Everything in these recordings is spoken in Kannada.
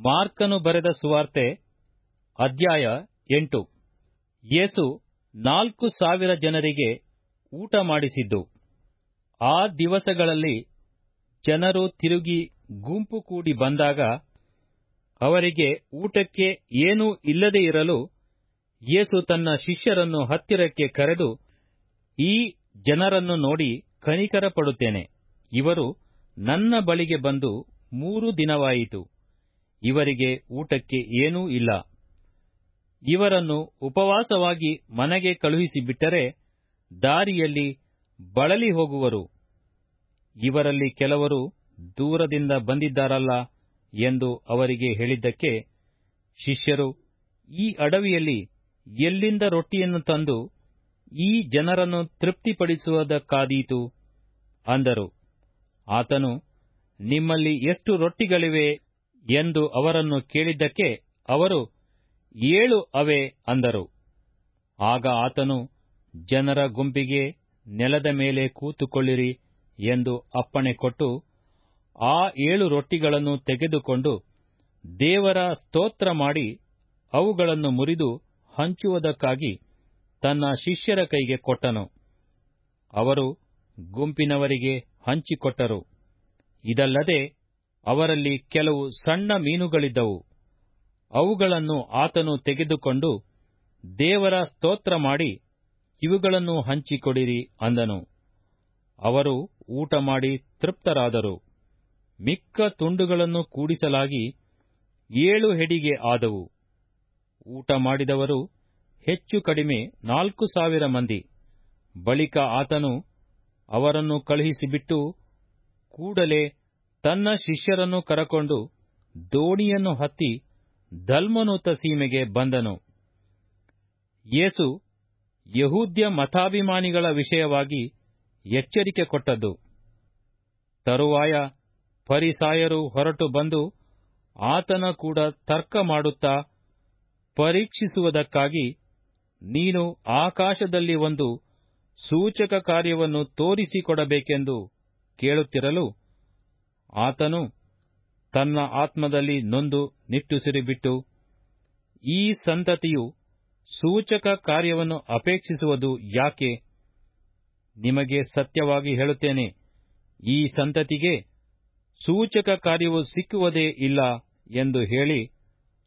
ಮಾರ್ಕನು ಬರೆದ ಸುವಾರ್ತೆ, ಅಧ್ಯಾಯ ಎಂಟು. ಯೇಸು ನಾಲ್ಕು ಸಾವಿರ ಜನರಿಗೆ ಊಟ ಮಾಡಿಸಿದ್ದು. ಆ ದಿವಸಗಳಲ್ಲಿ ಜನರು ತಿರುಗಿ ಗುಂಪು ಕೂಡಿ ಬಂದಾಗ ಅವರಿಗೆ ಊಟಕ್ಕೆ ಏನೂ ಇಲ್ಲದೆ ಇರಲು ಯೇಸು ತನ್ನ ಶಿಷ್ಯರನ್ನು ಹತ್ತಿರಕ್ಕೆ ಕರೆದು, ಈ ಜನರನ್ನು ನೋಡಿ ಕನಿಕರ ಇವರು ನನ್ನ ಬಳಿಗೆ ಬಂದು ಮೂರು ದಿನವಾಯಿತು. ಇವರಿಗೆ ಊಟಕ್ಕೆ ಏನೂ ಇಲ್ಲ. ಇವರನ್ನು ಉಪವಾಸವಾಗಿ ಮನೆಗೆ ಕಳುಹಿಸಿಬಿಟ್ಟರೆ ದಾರಿಯಲ್ಲಿ ಬಳಲಿ ಹೋಗುವರು. ಇವರಲ್ಲಿ ಕೆಲವರು ದೂರದಿಂದ ಬಂದಿದ್ದಾರಲ್ಲ ಎಂದು ಅವರಿಗೆ ಹೇಳಿದ್ದಕ್ಕೆ ಶಿಷ್ಯರು ಈ ಅಡವಿಯಲ್ಲಿ ಎಲ್ಲಿಂದ ರೊಟ್ಟಿಯನ್ನು ತಂದು ಈ ಜನರನ್ನು ತೃಪ್ತಿಪಡಿಸುವುದಕ್ಕಾದೀತು ಅಂದರು. ಆತನು, ನಿಮ್ಮಲ್ಲಿ ಎಷ್ಟು ರೊಟ್ಟಿಗಳಿವೆ? ಎಂದು ಅವರನ್ನು ಕೇಳಿದ್ದಕ್ಕೆ ಅವರು, ಏಳು ಅವೆ ಅಂದರು. ಆಗ ಆತನು, ಜನರ ಗುಂಪಿಗೆ ನೆಲದ ಮೇಲೆ ಕೂತುಕೊಳ್ಳಿರಿ ಎಂದು ಅಪ್ಪಣೆ ಕೊಟ್ಟು, ಆ ಏಳು ರೊಟ್ಟಿಗಳನ್ನು ತೆಗೆದುಕೊಂಡು ದೇವರ ಸ್ತೋತ್ರ ಮಾಡಿ ಅವುಗಳನ್ನು ಮುರಿದು ಹಂಚುವುದಕ್ಕಾಗಿ ತನ್ನ ಶಿಷ್ಯರ ಕೈಗೆ ಕೊಟ್ಟನು. ಅವರು ಗುಂಪಿನವರಿಗೆ ಹಂಚಿಕೊಟ್ಟರು. ಇದಲ್ಲದೆ ಅವರಲ್ಲಿ ಕೆಲವು ಸಣ್ಣ ಮೀನುಗಳಿದ್ದವು. ಅವುಗಳನ್ನು ಆತನು ತೆಗೆದುಕೊಂಡು, ದೇವರ ಸ್ತೋತ್ರ ಮಾಡಿ, ಇವುಗಳನ್ನು ಹಂಚಿಕೊಡಿರಿ ಅಂದನು. ಅವರು ಊಟ ಮಾಡಿ ತೃಪ್ತರಾದರು. ಮಿಕ್ಕ ತುಂಡುಗಳನ್ನು ಕೂಡಿಸಲಾಗಿ ಏಳು ಹೆಡಿಗೆ ಆದವು. ಊಟ ಮಾಡಿದವರು ಹೆಚ್ಚು ಕಡಿಮೆ ನಾಲ್ಕು ಸಾವಿರ ಮಂದಿ. ಬಳಿಕ ಆತನು ಅವರನ್ನು ಕಳುಹಿಸಿಬಿಟ್ಟು, ಕೂಡಲೇ ತನ್ನ ಶಿಷ್ಯರನ್ನು ಕರಕೊಂಡು ದೋಣಿಯನ್ನು ಹತ್ತಿ ದಲ್ಮನೂತ ಸೀಮೆಗೆ ಬಂದನು. ಯೇಸು ಯಹೂದ್ಯ ಮತಾಭಿಮಾನಿಗಳ ವಿಷಯವಾಗಿ ಎಚ್ಚರಿಕೆ ಕೊಟ್ಟದ್ದು. ತರುವಾಯ ಪರಿಸಾಯರು ಹೊರಟು ಬಂದು ಆತನ ಕೂಡ ತರ್ಕ ಮಾಡುತ್ತಾ ಪರೀಕ್ಷಿಸುವುದಕ್ಕಾಗಿ ನೀನು ಆಕಾಶದಲ್ಲಿ ಒಂದು ಸೂಚಕ ಕಾರ್ಯವನ್ನು ತೋರಿಸಿಕೊಡಬೇಕೆಂದು ಕೇಳುತ್ತಿರಲು ಆತನು ತನ್ನ ಆತ್ಮದಲ್ಲಿ ನೊಂದು ನಿಟ್ಟುಸಿರಿಬಿಟ್ಟು, ಈ ಸಂತತಿಯು ಸೂಚಕ ಕಾರ್ಯವನ್ನು ಅಪೇಕ್ಷಿಸುವುದು ಯಾಕೆ? ನಿಮಗೆ ಸತ್ಯವಾಗಿ ಹೇಳುತ್ತೇನೆ, ಈ ಸಂತತಿಗೆ ಸೂಚಕ ಕಾರ್ಯವು ಸಿಕ್ಕುವುದೇ ಇಲ್ಲ ಎಂದು ಹೇಳಿ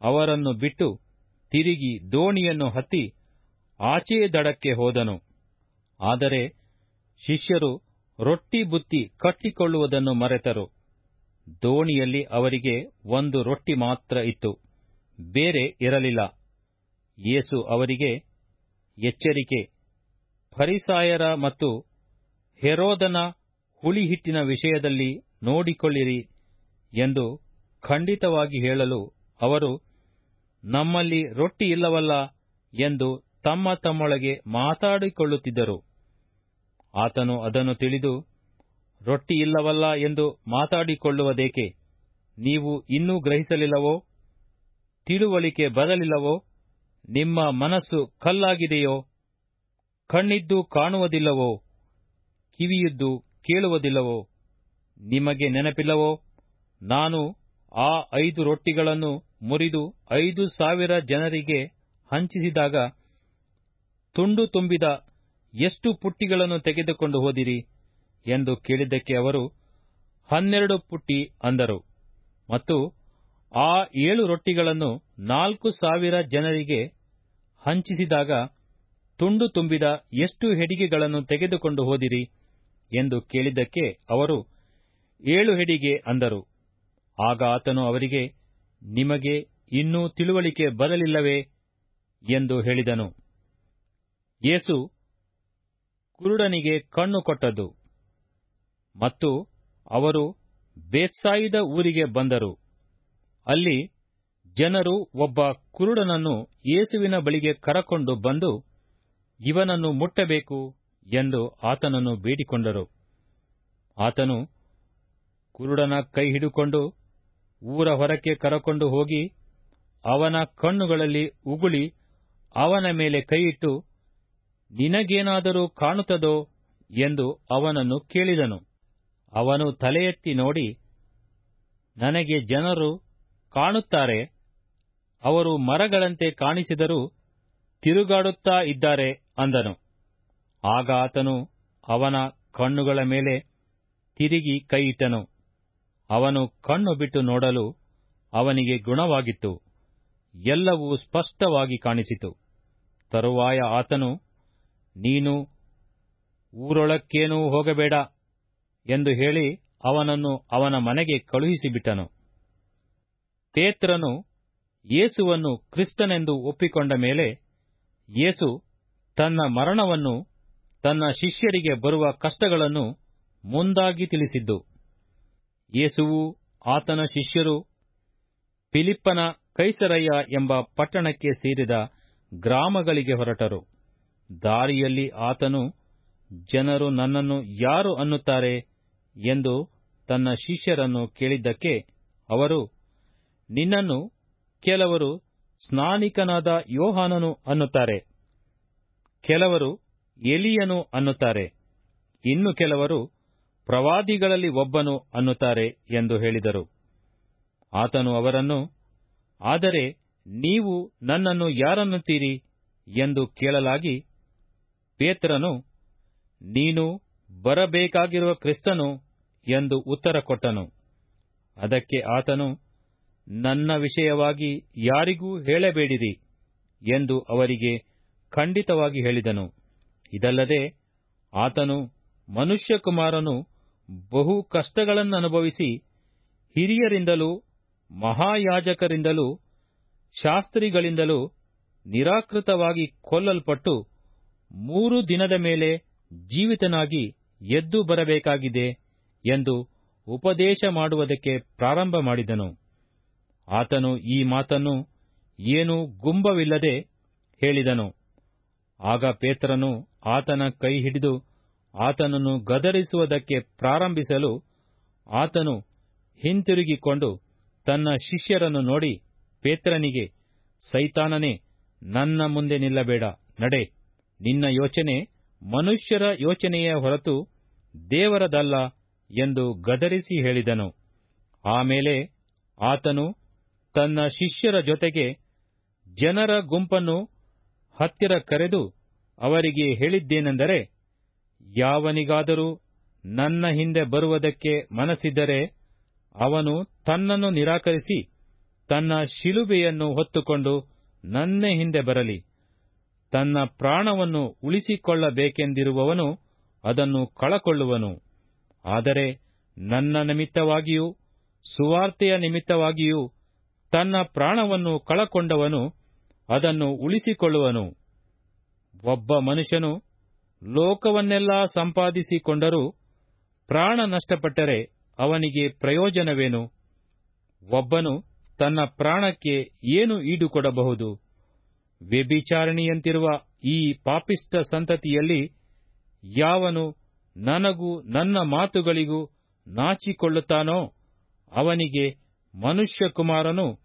ಅವರನ್ನು ಬಿಟ್ಟು ತಿರುಗಿ ದೋಣಿಯನ್ನು ಹತ್ತಿ ಆಚೆ ದಡಕ್ಕೆ ಹೋದನು. ಆದರೆ ಶಿಷ್ಯರು ರೊಟ್ಟಿ ಬುತ್ತಿ ಕಟ್ಟಿಕೊಳ್ಳುವುದನ್ನು ಮರೆತರು. ದೋಣಿಯಲ್ಲಿ ಅವರಿಗೆ ಒಂದು ರೊಟ್ಟಿ ಮಾತ್ರ ಇತ್ತು. ಬೇರೆ ಇರಲಿಲ್ಲ. ಯೇಸು ಅವರಿಗೆ ಎಚ್ಚರಿಕೆ. ಫರಿಸಾಯರ ಮತ್ತು ಹೆರೋದನ ಹುಳಿಹಿಟ್ಟಿನ ವಿಷಯದಲ್ಲಿ ನೋಡಿಕೊಳ್ಳಿರಿ ಎಂದು ಖಂಡಿತವಾಗಿ ಹೇಳಲು ಅವರು, ನಮ್ಮಲ್ಲಿ ರೊಟ್ಟಿ ಇಲ್ಲವಲ್ಲ ಎಂದು ತಮ್ಮ ತಮ್ಮೊಳಗೆ ಮಾತಾಡಿಕೊಳ್ಳುತ್ತಿದ್ದರು. ಆತನು ಅದನ್ನು ತಿಳಿದು ರೊಟ್ಟಿ ಇಲ್ಲವಲ್ಲ ಎಂದು ಮಾತಾಡಿಕೊಳ್ಳುವುದೇಕೆ? ನೀವು ಇನ್ನೂ ಗ್ರಹಿಸಲಿಲ್ಲವೋ? ತಿಳುವಳಿಕೆ ಬರಲಿಲ್ಲವೋ? ನಿಮ್ಮ ಮನಸ್ಸು ಕಲ್ಲಾಗಿದೆಯೋ? ಕಣ್ಣಿದ್ದು ಕಾಣುವುದಿಲ್ಲವೋ? ಕಿವಿಯಿದ್ದು ಕೇಳುವುದಿಲ್ಲವೋ? ನಿಮಗೆ ನೆನಪಿಲ್ಲವೋ? ನಾನು ಆ ಐದು ರೊಟ್ಟಿಗಳನ್ನು ಮುರಿದು ಐದು ಸಾವಿರ ಜನರಿಗೆ ಹಂಚಿಸಿದಾಗ ತುಂಡು ತುಂಬಿದ ಎಷ್ಟು ಪುಟ್ಟಿಗಳನ್ನು ತೆಗೆದುಕೊಂಡು ಹೋದಿರಿ? ಎಂದು ಕೇಳಿದ್ದಕ್ಕೆ ಅವರು, ಹನ್ನೆರಡು ಪುಟ್ಟಿ ಅಂದರು. ಮತ್ತು, ಆ ಏಳು ರೊಟ್ಟಿಗಳನ್ನು ನಾಲ್ಕು ಸಾವಿರ ಜನರಿಗೆ ಹಂಚಿಸಿದಾಗ ತುಂಡು ತುಂಬಿದ ಎಷ್ಟು ಹೆಡಿಗೆಗಳನ್ನು ತೆಗೆದುಕೊಂಡು ಹೋದಿರಿ? ಎಂದು ಕೇಳಿದ್ದಕ್ಕೆ ಅವರು, ಏಳು ಹೆಡಿಗೆ ಅಂದರು. ಆಗ ಆತನು ಅವರಿಗೆ, ನಿಮಗೆ ಇನ್ನೂ ತಿಳುವಳಿಕೆ ಬರಲಿಲ್ಲವೇ? ಎಂದು ಹೇಳಿದನು. ಯೇಸು ಕುರುಡನಿಗೆ ಕಣ್ಣು ಕೊಟ್ಟದ್ದು. ಮತ್ತು ಅವರು ಬೇತ್ಸಾಯಿದ ಊರಿಗೆ ಬಂದರು. ಅಲ್ಲಿ ಜನರು ಒಬ್ಬ ಕುರುಡನನ್ನು ಯೇಸುವಿನ ಬಳಿಗೆ ಕರಕೊಂಡು ಬಂದು, ಇವನನ್ನು ಮುಟ್ಟಬೇಕು ಎಂದು ಆತನನ್ನು ಬೇಡಿಕೊಂಡರು. ಆತನು ಕುರುಡನ ಕೈ ಹಿಡುಕೊಂಡು ಊರ ಹೊರಕ್ಕೆ ಕರಕೊಂಡು ಹೋಗಿ, ಅವನ ಕಣ್ಣುಗಳಲ್ಲಿ ಉಗುಳಿ ಅವನ ಮೇಲೆ ಕೈಯಿಟ್ಟು, ನಿನಗೇನಾದರೂ ಕಾಣುತ್ತದೋ ಎಂದು ಅವನನ್ನು ಕೇಳಿದನು. ಅವನು ತಲೆ ಎತ್ತಿ ನೋಡಿ, ನನಗೆ ಜನರು ಕಾಣುತ್ತಾರೆ, ಅವರು ಮರಗಳಂತೆ ಕಾಣಿಸಿದರೂ ತಿರುಗಾಡುತ್ತಾ ಇದ್ದಾರೆ ಅಂದನು. ಆಗ ಆತನು ಅವನ ಕಣ್ಣುಗಳ ಮೇಲೆ ತಿರುಗಿ ಕೈಯಿಟ್ಟನು. ಅವನು ಕಣ್ಣು ಬಿಟ್ಟು ನೋಡಲು ಅವನಿಗೆ ಗುಣವಾಗಿತ್ತು. ಎಲ್ಲವೂ ಸ್ಪಷ್ಟವಾಗಿ ಕಾಣಿಸಿತು. ತರುವಾಯ ಆತನು, ನೀನು ಊರೊಳಕ್ಕೇನೂ ಹೋಗಬೇಡ ಎಂದು ಹೇಳಿ ಅವನನ್ನು ಅವನ ಮನೆಗೆ ಕಳುಹಿಸಿಬಿಟ್ಟನು. ಪೇತ್ರನು ಯೇಸುವನ್ನು ಕ್ರಿಸ್ತನೆಂದು ಒಪ್ಪಿಕೊಂಡ ಮೇಲೆ ಯೇಸು ತನ್ನ ಮರಣವನ್ನು ತನ್ನ ಶಿಷ್ಯರಿಗೆ ಬರುವ ಕಷ್ಟಗಳನ್ನು ಮುಂದಾಗಿ ತಿಳಿಸಿದ್ದು. ಯೇಸುವು ಆತನ ಶಿಷ್ಯರು ಫಿಲಿಪ್ಪನ ಕೈಸರಯ್ಯ ಎಂಬ ಪಟ್ಟಣಕ್ಕೆ ಸೇರಿದ ಗ್ರಾಮಗಳಿಗೆ ಹೊರಟರು. ದಾರಿಯಲ್ಲಿ ಆತನು, ಜನರು ನನ್ನನ್ನು ಯಾರು ಅನ್ನುತ್ತಾರೆ? ಎಂದು ತನ್ನ ಶಿಷ್ಯರನ್ನು ಕೇಳಿದ್ದಕ್ಕೆ ಅವರು, ನಿನ್ನನ್ನು ಕೆಲವರು ಸ್ನಾನಿಕನಾದ ಯೋಹಾನನು ಅನ್ನುತ್ತಾರೆ, ಕೆಲವರು ಎಲಿಯನು ಅನ್ನುತ್ತಾರೆ, ಇನ್ನು ಕೆಲವರು ಪ್ರವಾದಿಗಳಲ್ಲಿ ಒಬ್ಬನು ಅನ್ನುತ್ತಾರೆ ಎಂದು ಹೇಳಿದರು. ಆತನು ಅವರನ್ನು, ಆದರೆ ನೀವು ನನ್ನನ್ನು ಯಾರನ್ನುತ್ತೀರಿ ಎಂದು ಕೇಳಲಾಗಿ, ಪೇತ್ರನು, ನೀನು ಬರಬೇಕಾಗಿರುವ ಕ್ರಿಸ್ತನು ಎಂದು ಉತ್ತರ ಕೊಟ್ಟನು. ಅದಕ್ಕೆ ಆತನು, ನನ್ನ ವಿಷಯವಾಗಿ ಯಾರಿಗೂ ಹೇಳಬೇಡಿರಿ ಎಂದು ಅವರಿಗೆ ಖಂಡಿತವಾಗಿ ಹೇಳಿದನು. ಇದಲ್ಲದೆ ಆತನು ಮನುಷ್ಯಕುಮಾರನು ಬಹು ಕಷ್ಟಗಳನ್ನನುಭವಿಸಿ ಹಿರಿಯರಿಂದಲೂ ಮಹಾಯಾಜಕರಿಂದಲೂ ಶಾಸ್ತ್ರಿಗಳಿಂದಲೂ ನಿರಾಕೃತವಾಗಿ ಕೊಲ್ಲಲ್ಪಟ್ಟು ಮೂರು ದಿನದ ಮೇಲೆ ಜೀವಿತನಾಗಿ ಎದ್ದು ಬರಬೇಕಾಗಿದೆ. ಎಂದು ಉಪದೇಶ ಮಾಡುವುದಕ್ಕೆ ಪ್ರಾರಂಭ ಮಾಡಿದನು. ಆತನು ಈ ಮಾತನ್ನು ಏನೂ ಗುಂಬವಿಲ್ಲದೆ ಹೇಳಿದನು. ಆಗ ಪೇತ್ರನು ಆತನ ಕೈ ಹಿಡಿದು ಆತನನ್ನು ಗದರಿಸುವುದಕ್ಕೆ ಪ್ರಾರಂಭಿಸಲು ಆತನು ಹಿಂತಿರುಗಿಕೊಂಡು ತನ್ನ ಶಿಷ್ಯರನ್ನು ನೋಡಿ ಪೇತ್ರನಿಗೆ, ಸೈತಾನನೇ, ನನ್ನ ಮುಂದೆ ನಿಲ್ಲಬೇಡ, ನಡೆ. ನಿನ್ನ ಯೋಚನೆ ಮನುಷ್ಯರ ಯೋಚನೆಯ ಹೊರತು ದೇವರದಲ್ಲ. ಎಂದು ಗದರಿಸಿ ಹೇಳಿದನು. ಆಮೇಲೆ ಆತನು ತನ್ನ ಶಿಷ್ಯರ ಜೊತೆಗೆ ಜನರ ಗುಂಪನ್ನು ಹತ್ತಿರ ಕರೆದು ಅವರಿಗೆ ಹೇಳಿದ್ದೇನೆಂದರೆ, ಯಾವನಿಗಾದರೂ ನನ್ನ ಹಿಂದೆ ಬರುವುದಕ್ಕೆ ಮನಸ್ಸಿದ್ದರೆ ಅವನು ತನ್ನನ್ನು ನಿರಾಕರಿಸಿ ತನ್ನ ಶಿಲುಬೆಯನ್ನು ಹೊತ್ತುಕೊಂಡು ನನ್ನ ಹಿಂದೆ ಬರಲಿ. ತನ್ನ ಪ್ರಾಣವನ್ನು ಉಳಿಸಿಕೊಳ್ಳಬೇಕೆಂದಿರುವವನು ಅದನ್ನು ಕಳಕೊಳ್ಳುವನು. ಆದರೆ ನನ್ನ ನಿಮಿತ್ತವಾಗಿಯೂ, ಸುವಾರ್ತೆಯ ನಿಮಿತ್ತವಾಗಿಯೂ ತನ್ನ ಪ್ರಾಣವನ್ನು ಕಳಕೊಂಡವನು ಅದನ್ನು ಉಳಿಸಿಕೊಳ್ಳುವನು. ಒಬ್ಬ ಮನುಷ್ಯನು ಲೋಕವನ್ನೆಲ್ಲಾ ಸಂಪಾದಿಸಿಕೊಂಡರೂ ಪ್ರಾಣ ನಷ್ಟಪಟ್ಟರೆ ಅವನಿಗೆ ಪ್ರಯೋಜನವೇನು? ಒಬ್ಬನು ತನ್ನ ಪ್ರಾಣಕ್ಕೆ ಏನು ಈಡುಕೊಡಬಹುದು? ವ್ಯಭಿಚಾರಿಣಿಯಂತಿರುವ ಈ ಪಾಪಿಷ್ಟ ಸಂತತಿಯಲ್ಲಿ ಯಾವನು ನನಗೂ ನನ್ನ ಮಾತುಗಳಿಗೂ ನಾಚಿಕೊಳ್ಳುತ್ತಾನೋ? ಅವನಿಗೆ ಮನುಷ್ಯಕುಮಾರನು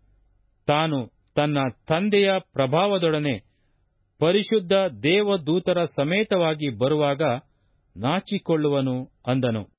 ತಾನು ತನ್ನ ತಂದೆಯ ಪ್ರಭಾವದೊಡನೆ ಪರಿಶುದ್ಧ ದೇವದೂತರ ಸಮೇತವಾಗಿ ಬರುವಾಗ ನಾಚಿಕೊಳ್ಳುವನು ಅಂದನು.